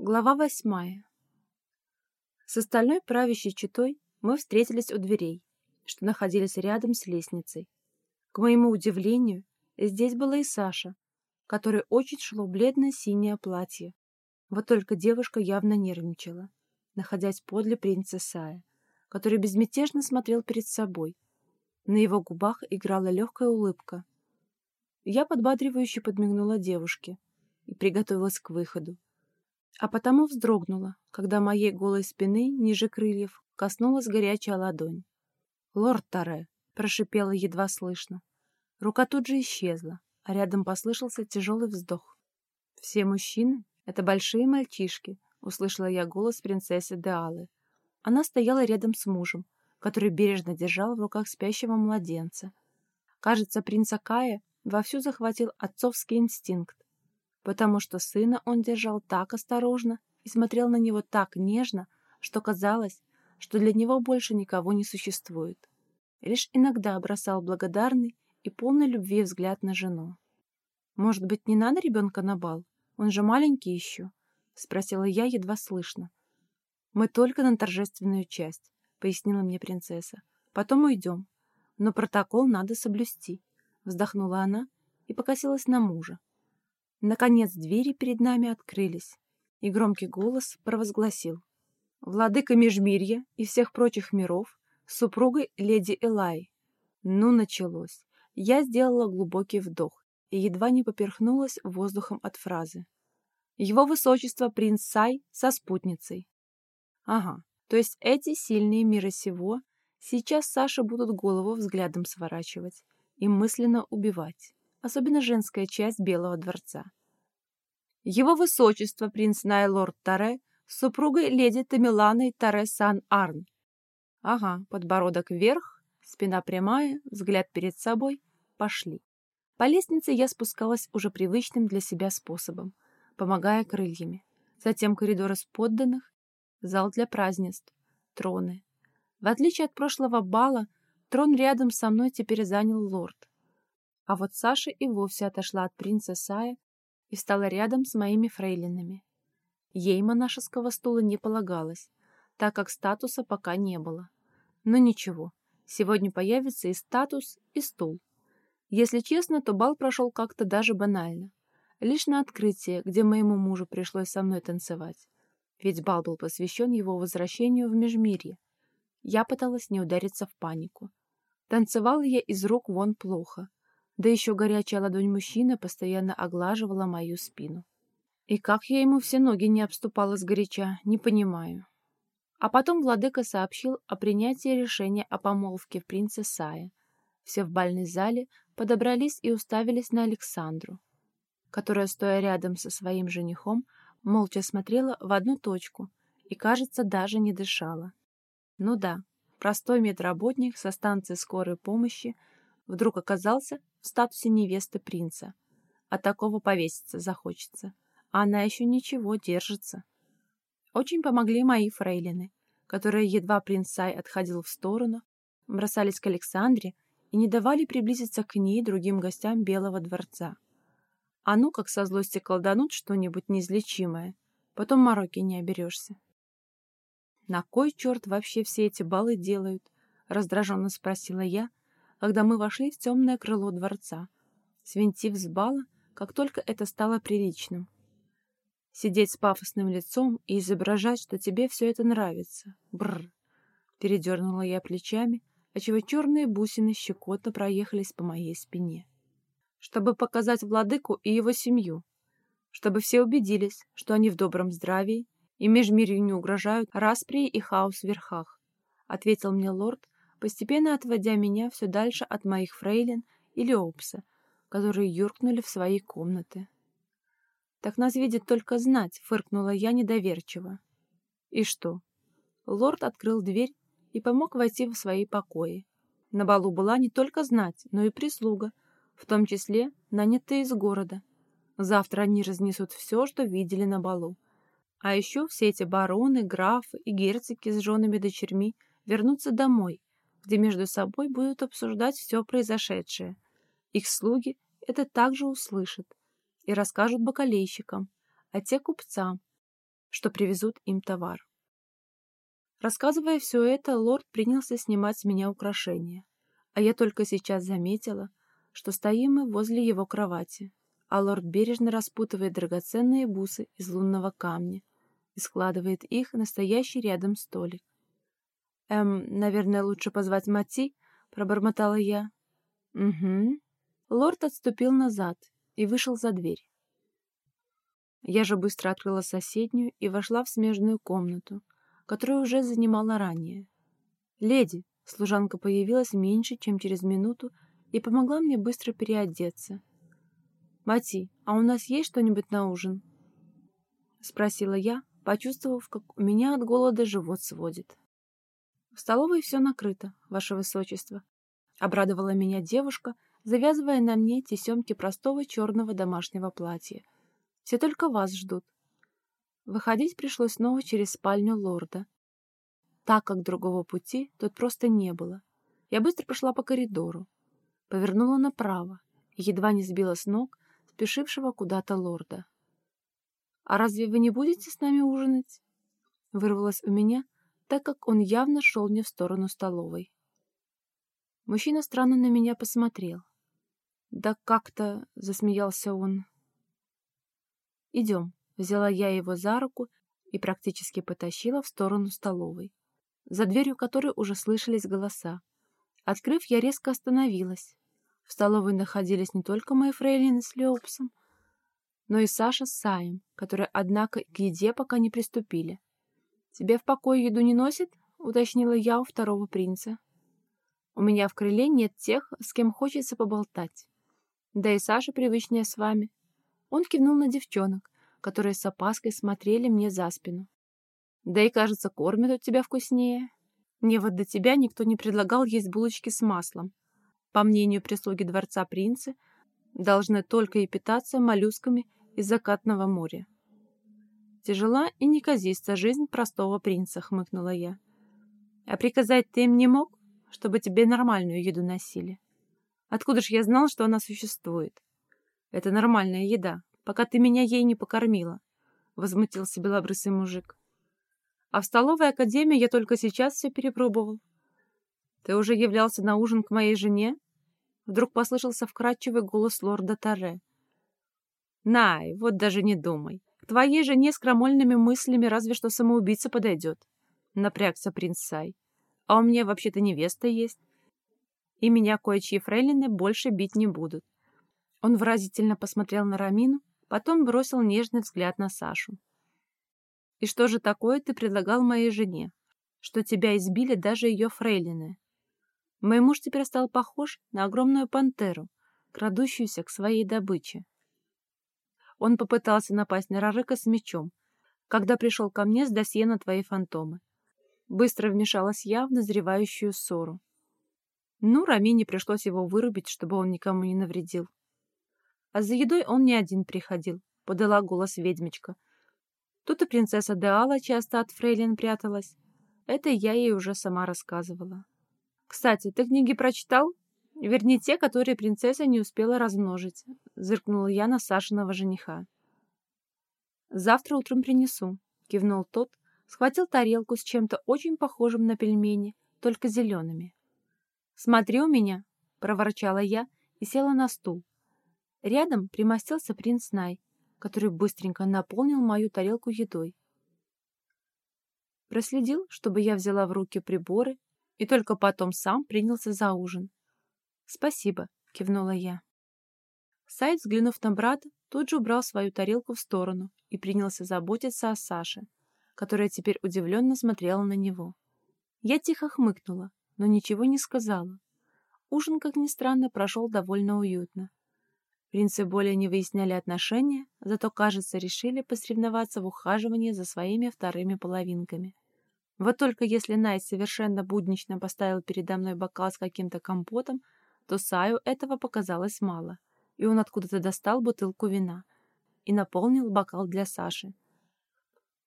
Глава восьмая. С остальной правящей четой мы встретились у дверей, что находились рядом с лестницей. К моему удивлению, здесь была и Саша, которой очень шло бледное синее платье. Вот только девушка явно нервничала, находясь подле принца Сая, который безмятежно смотрел перед собой. На его губах играла легкая улыбка. Я подбадривающе подмигнула девушке и приготовилась к выходу а потому вздрогнула, когда моей голой спины, ниже крыльев, коснулась горячая ладонь. «Лорд Таре!» — прошипела едва слышно. Рука тут же исчезла, а рядом послышался тяжелый вздох. «Все мужчины — это большие мальчишки», — услышала я голос принцессы Деалы. Она стояла рядом с мужем, который бережно держал в руках спящего младенца. Кажется, принц Акая вовсю захватил отцовский инстинкт, потому что сына он держал так осторожно и смотрел на него так нежно, что казалось, что для него больше никого не существует. Лишь иногда бросал благодарный и полный любви взгляд на жену. «Может быть, не надо ребенка на бал? Он же маленький еще», — спросила я едва слышно. «Мы только на торжественную часть», — пояснила мне принцесса. «Потом уйдем. Но протокол надо соблюсти», — вздохнула она и покосилась на мужа. Наконец двери перед нами открылись, и громкий голос провозгласил. Владыка Межмирья и всех прочих миров супругой леди Элай. Ну, началось. Я сделала глубокий вдох и едва не поперхнулась воздухом от фразы. Его высочество принц Сай со спутницей. Ага, то есть эти сильные мира сего сейчас Саша будут голову взглядом сворачивать и мысленно убивать особенно женская часть Белого дворца. Его высочество принц Найлорд Таре с супругой леди Тамиланой Таре Сан-Арн. Ага, подбородок вверх, спина прямая, взгляд перед собой. Пошли. По лестнице я спускалась уже привычным для себя способом, помогая крыльями. Затем коридор из подданных, зал для празднеств, троны. В отличие от прошлого бала, трон рядом со мной теперь занял лорд. А вот Саша и вовсе отошла от принца Сая и стала рядом с моими фрейлинами. Ей монашеского стула не полагалось, так как статуса пока не было. Но ничего, сегодня появится и статус, и стул. Если честно, то бал прошел как-то даже банально. Лишь на открытие, где моему мужу пришлось со мной танцевать. Ведь бал был посвящен его возвращению в Межмирье. Я пыталась не удариться в панику. Танцевала я из рук вон плохо. Да еще горячая ладонь мужчины постоянно оглаживала мою спину. И как я ему все ноги не обступала сгоряча, не понимаю. А потом владыка сообщил о принятии решения о помолвке в принце Сая. Все в бальной зале подобрались и уставились на Александру, которая, стоя рядом со своим женихом, молча смотрела в одну точку и, кажется, даже не дышала. Ну да, простой медработник со станции скорой помощи вдруг оказался в статусе невесты принца. От такого повеситься захочется. А она еще ничего, держится. Очень помогли мои фрейлины, которые, едва принц Сай отходил в сторону, бросались к Александре и не давали приблизиться к ней другим гостям Белого дворца. А ну, как со злости колданут что-нибудь неизлечимое, потом мороки не оберешься. «На кой черт вообще все эти балы делают?» — раздраженно спросила я, когда мы вошли в темное крыло дворца, свинтив с бала, как только это стало приличным. Сидеть с пафосным лицом и изображать, что тебе все это нравится. Бррр. Передернула я плечами, отчего черные бусины щекотно проехались по моей спине. Чтобы показать владыку и его семью. Чтобы все убедились, что они в добром здравии и межмирью не угрожают распри и хаос в верхах, ответил мне лорд, постепенно отводя меня все дальше от моих фрейлин или опса, которые юркнули в свои комнаты. «Так нас видит только знать», — фыркнула я недоверчиво. «И что?» Лорд открыл дверь и помог войти в свои покои. На балу была не только знать, но и прислуга, в том числе нанятые из города. Завтра они разнесут все, что видели на балу. А еще все эти бароны, графы и герцоги с женами дочерьми вернутся домой где между собой будут обсуждать все произошедшее. Их слуги это также услышат и расскажут бакалейщикам, а те купцам, что привезут им товар. Рассказывая все это, лорд принялся снимать с меня украшения, а я только сейчас заметила, что стоим мы возле его кровати, а лорд бережно распутывает драгоценные бусы из лунного камня и складывает их на стоящий рядом столик. «Эм, наверное, лучше позвать Мати?» — пробормотала я. «Угу». Лорд отступил назад и вышел за дверь. Я же быстро открыла соседнюю и вошла в смежную комнату, которую уже занимала ранее. «Леди!» — служанка появилась меньше, чем через минуту, и помогла мне быстро переодеться. «Мати, а у нас есть что-нибудь на ужин?» — спросила я, почувствовав, как у меня от голода живот сводит. «В столовой все накрыто, ваше высочество», — обрадовала меня девушка, завязывая на мне тесемки простого черного домашнего платья. «Все только вас ждут». Выходить пришлось снова через спальню лорда, так как другого пути тут просто не было. Я быстро пошла по коридору, повернула направо и едва не сбила с ног спешившего куда-то лорда. «А разве вы не будете с нами ужинать?» Вырвалось у меня, так как он явно шел не в сторону столовой. Мужчина странно на меня посмотрел. «Да как-то...» — засмеялся он. «Идем», — взяла я его за руку и практически потащила в сторону столовой, за дверью которой уже слышались голоса. Открыв, я резко остановилась. В столовой находились не только мои фрейлины с Леопсом, но и Саша с Саем, которые, однако, к еде пока не приступили. «Тебе в покое еду не носит?» — уточнила я у второго принца. «У меня в крыле нет тех, с кем хочется поболтать. Да и Саша привычнее с вами». Он кивнул на девчонок, которые с опаской смотрели мне за спину. «Да и, кажется, кормят у тебя вкуснее». Мне вот до тебя никто не предлагал есть булочки с маслом. По мнению прислуги дворца принцы, должны только и питаться моллюсками из закатного моря. Тяжела и неказиста жизнь простого принца, хмыкнула я. А приказать ты им не мог, чтобы тебе нормальную еду носили? Откуда ж я знал, что она существует? Это нормальная еда, пока ты меня ей не покормила, возмутился белобрысый мужик. А в столовой академии я только сейчас все перепробовал. Ты уже являлся на ужин к моей жене? Вдруг послышался вкрадчивый голос лорда Таре. Най, вот даже не думай. Твоей жене с крамольными мыслями разве что самоубийца подойдет. Напрягся принц Сай. А у меня вообще-то невеста есть. И меня кое-чьи фрейлины больше бить не будут. Он выразительно посмотрел на Рамину, потом бросил нежный взгляд на Сашу. И что же такое ты предлагал моей жене? Что тебя избили даже ее фрейлины. Мой муж теперь стал похож на огромную пантеру, крадущуюся к своей добыче. Он попытался напасть на Рарыка с мечом, когда пришел ко мне с досье на твои фантомы. Быстро вмешалась я в назревающую ссору. Ну, Рамине пришлось его вырубить, чтобы он никому не навредил. А за едой он не один приходил, подала голос ведьмичка — Тут и принцесса Деала часто от фрейлин пряталась. Это я ей уже сама рассказывала. «Кстати, ты книги прочитал? Вернее, те, которые принцесса не успела размножить», — зыркнула я на Сашиного жениха. «Завтра утром принесу», — кивнул тот, схватил тарелку с чем-то очень похожим на пельмени, только зелеными. «Смотри у меня», — проворчала я и села на стул. Рядом примостился принц Най, который быстренько наполнил мою тарелку едой. Проследил, чтобы я взяла в руки приборы, и только потом сам принялся за ужин. «Спасибо», — кивнула я. Сайд, взглянув на брата, тут же убрал свою тарелку в сторону и принялся заботиться о Саше, которая теперь удивленно смотрела на него. Я тихо хмыкнула, но ничего не сказала. Ужин, как ни странно, прошел довольно уютно. Принцы более не выясняли отношения, зато, кажется, решили посоревноваться в ухаживании за своими вторыми половинками. Вот только если Найт совершенно буднично поставил передо мной бокал с каким-то компотом, то Саю этого показалось мало, и он откуда-то достал бутылку вина и наполнил бокал для Саши.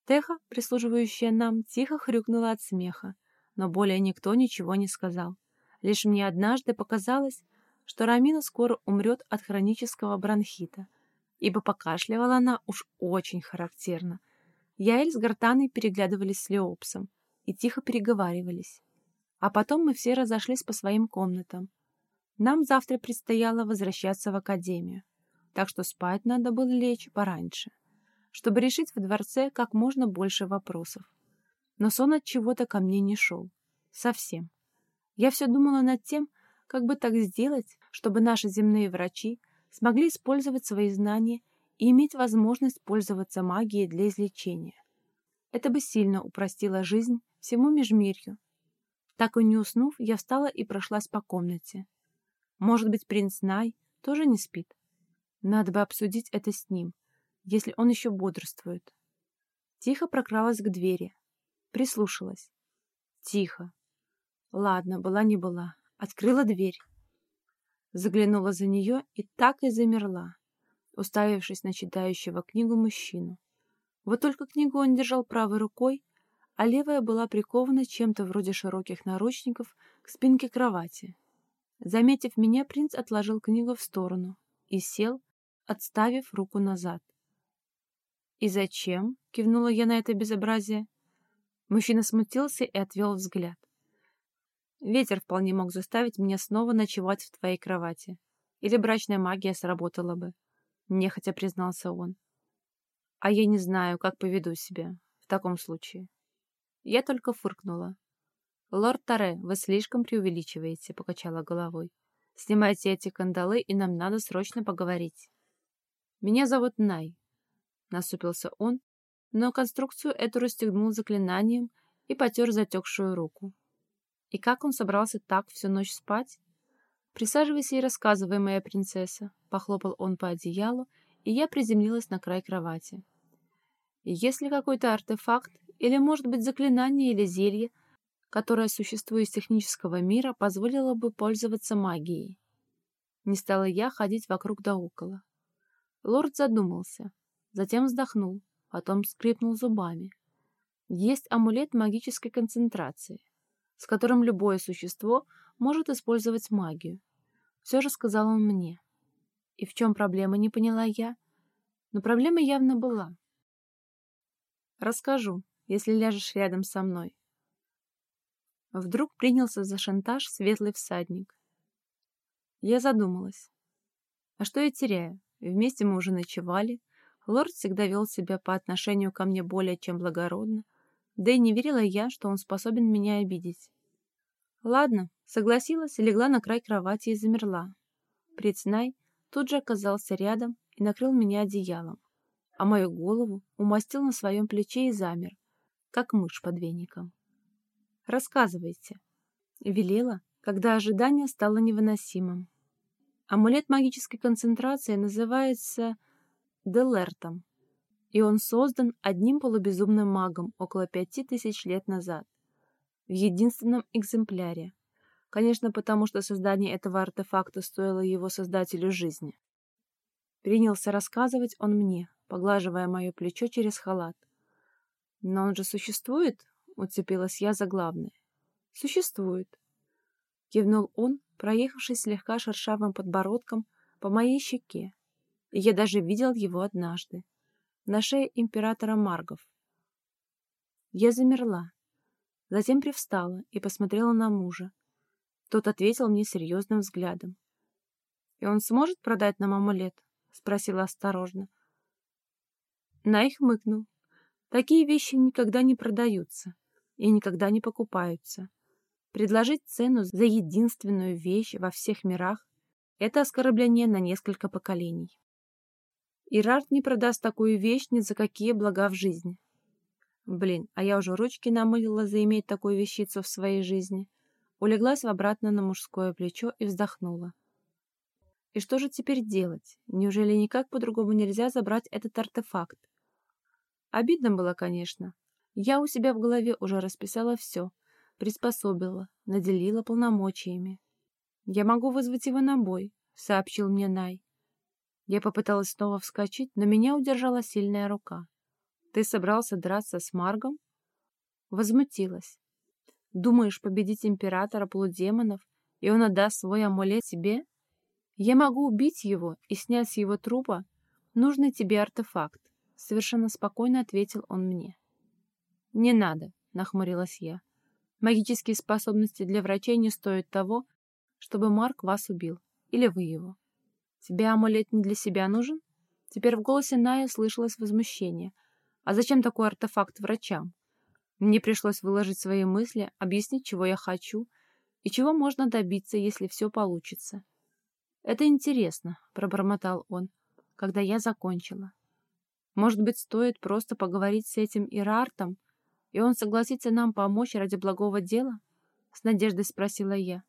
Теха, прислуживающая нам, тихо хрюкнула от смеха, но более никто ничего не сказал. Лишь мне однажды показалось, что Рамина скоро умрет от хронического бронхита, ибо покашливала она уж очень характерно. Яэль с Гартаной переглядывались с Леопсом и тихо переговаривались. А потом мы все разошлись по своим комнатам. Нам завтра предстояло возвращаться в академию, так что спать надо было лечь пораньше, чтобы решить в дворце как можно больше вопросов. Но сон от чего-то ко мне не шел. Совсем. Я все думала над тем, как бы так сделать, чтобы наши земные врачи смогли использовать свои знания и иметь возможность пользоваться магией для излечения. Это бы сильно упростило жизнь всему межмирью. Так и не уснув, я встала и прошлась по комнате. Может быть, принц Най тоже не спит? Надо бы обсудить это с ним, если он еще бодрствует. Тихо прокралась к двери. Прислушалась. Тихо. Ладно, была не была. Открыла дверь. Заглянула за нее и так и замерла, уставившись на читающего книгу мужчину. Вот только книгу он держал правой рукой, а левая была прикована чем-то вроде широких наручников к спинке кровати. Заметив меня, принц отложил книгу в сторону и сел, отставив руку назад. «И зачем?» — кивнула я на это безобразие. Мужчина смутился и отвел взгляд. Ветер вполне мог заставить меня снова ночевать в твоей кровати. Или брачная магия сработала бы. Нехотя признался он. А я не знаю, как поведу себя в таком случае. Я только фыркнула. «Лорд Таре, вы слишком преувеличиваете», — покачала головой. «Снимайте эти кандалы, и нам надо срочно поговорить». «Меня зовут Най», — насупился он, но конструкцию эту расстегнул заклинанием и потер затекшую руку. И как он собрался так всю ночь спать? «Присаживайся и рассказывай, моя принцесса», — похлопал он по одеялу, и я приземлилась на край кровати. «Есть ли какой-то артефакт, или, может быть, заклинание или зелье, которое, существуя из технического мира, позволило бы пользоваться магией?» Не стала я ходить вокруг да около. Лорд задумался, затем вздохнул, потом скрипнул зубами. Есть амулет магической концентрации с которым любое существо может использовать магию. Все же сказал он мне. И в чем проблема, не поняла я. Но проблема явно была. Расскажу, если ляжешь рядом со мной. Вдруг принялся за шантаж светлый всадник. Я задумалась. А что я теряю? Вместе мы уже ночевали. Лорд всегда вел себя по отношению ко мне более чем благородно, да и не верила я, что он способен меня обидеть. Ладно, согласилась, легла на край кровати и замерла. Прицнай тут же оказался рядом и накрыл меня одеялом, а мою голову умастил на своем плече и замер, как мышь под веником. «Рассказывайте», — велела, когда ожидание стало невыносимым. Амулет магической концентрации называется Делертом, и он создан одним полубезумным магом около пяти тысяч лет назад в единственном экземпляре. Конечно, потому что создание этого артефакта стоило его создателю жизни. Принялся рассказывать он мне, поглаживая мое плечо через халат. «Но он же существует?» — уцепилась я за главное. «Существует», — кивнул он, проехавшись слегка шершавым подбородком по моей щеке. Я даже видел его однажды, на шее императора Маргов. Я замерла, Затем привстала и посмотрела на мужа. Тот ответил мне серьезным взглядом. «И он сможет продать нам амулет?» — спросила осторожно. Найх мыкнул. «Такие вещи никогда не продаются и никогда не покупаются. Предложить цену за единственную вещь во всех мирах — это оскорбление на несколько поколений. Ирард не продаст такую вещь ни за какие блага в жизни. Блин, а я уже ручки намылила заиметь такую вещицу в своей жизни. Улеглась обратно на мужское плечо и вздохнула. И что же теперь делать? Неужели никак по-другому нельзя забрать этот артефакт? Обидно было, конечно. Я у себя в голове уже расписала все, приспособила, наделила полномочиями. «Я могу вызвать его на бой», — сообщил мне Най. Я попыталась снова вскочить, но меня удержала сильная рука. Ты собрался драться с Маргом? Возмутилась. Думаешь победить императора полудемонов, и он отдаст свой амулет тебе? Я могу убить его и снять с его трупа нужный тебе артефакт, Совершенно спокойно ответил он мне. «Не надо», — нахмурилась я. «Магические способности для врачей не стоят того, чтобы Марк вас убил. Или вы его. Тебе амулет не для себя нужен?» Теперь в голосе Ная слышалось возмущение. «А зачем такой артефакт врачам?» Мне пришлось выложить свои мысли, объяснить, чего я хочу и чего можно добиться, если все получится. «Это интересно», — пробормотал он, когда я закончила. «Может быть, стоит просто поговорить с этим Ирартом, и он согласится нам помочь ради благого дела?» — с надеждой спросила я.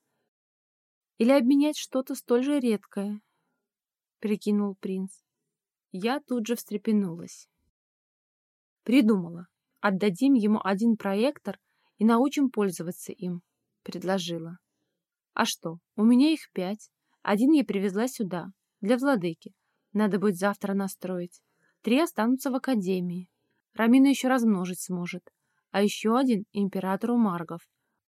«Или обменять что-то столь же редкое?» — прикинул принц. Я тут же встрепенулась. «Придумала. Отдадим ему один проектор и научим пользоваться им», — предложила. «А что, у меня их пять. Один я привезла сюда, для владыки. Надо будет завтра настроить. Три останутся в академии. Рамина еще размножить сможет. А еще один — императору Маргов.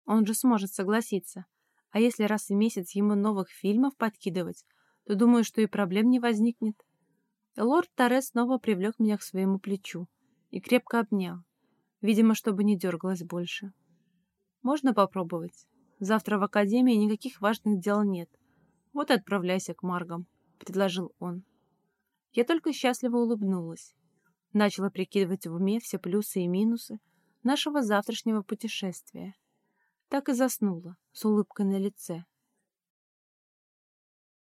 Он же сможет согласиться. А если раз в месяц ему новых фильмов подкидывать, то думаю, что и проблем не возникнет. Лорд Торрес снова привлек меня к своему плечу и крепко обнял, видимо, чтобы не дергалась больше. «Можно попробовать? Завтра в академии никаких важных дел нет. Вот и отправляйся к Маргам», — предложил он. Я только счастливо улыбнулась. Начала прикидывать в уме все плюсы и минусы нашего завтрашнего путешествия. Так и заснула, с улыбкой на лице,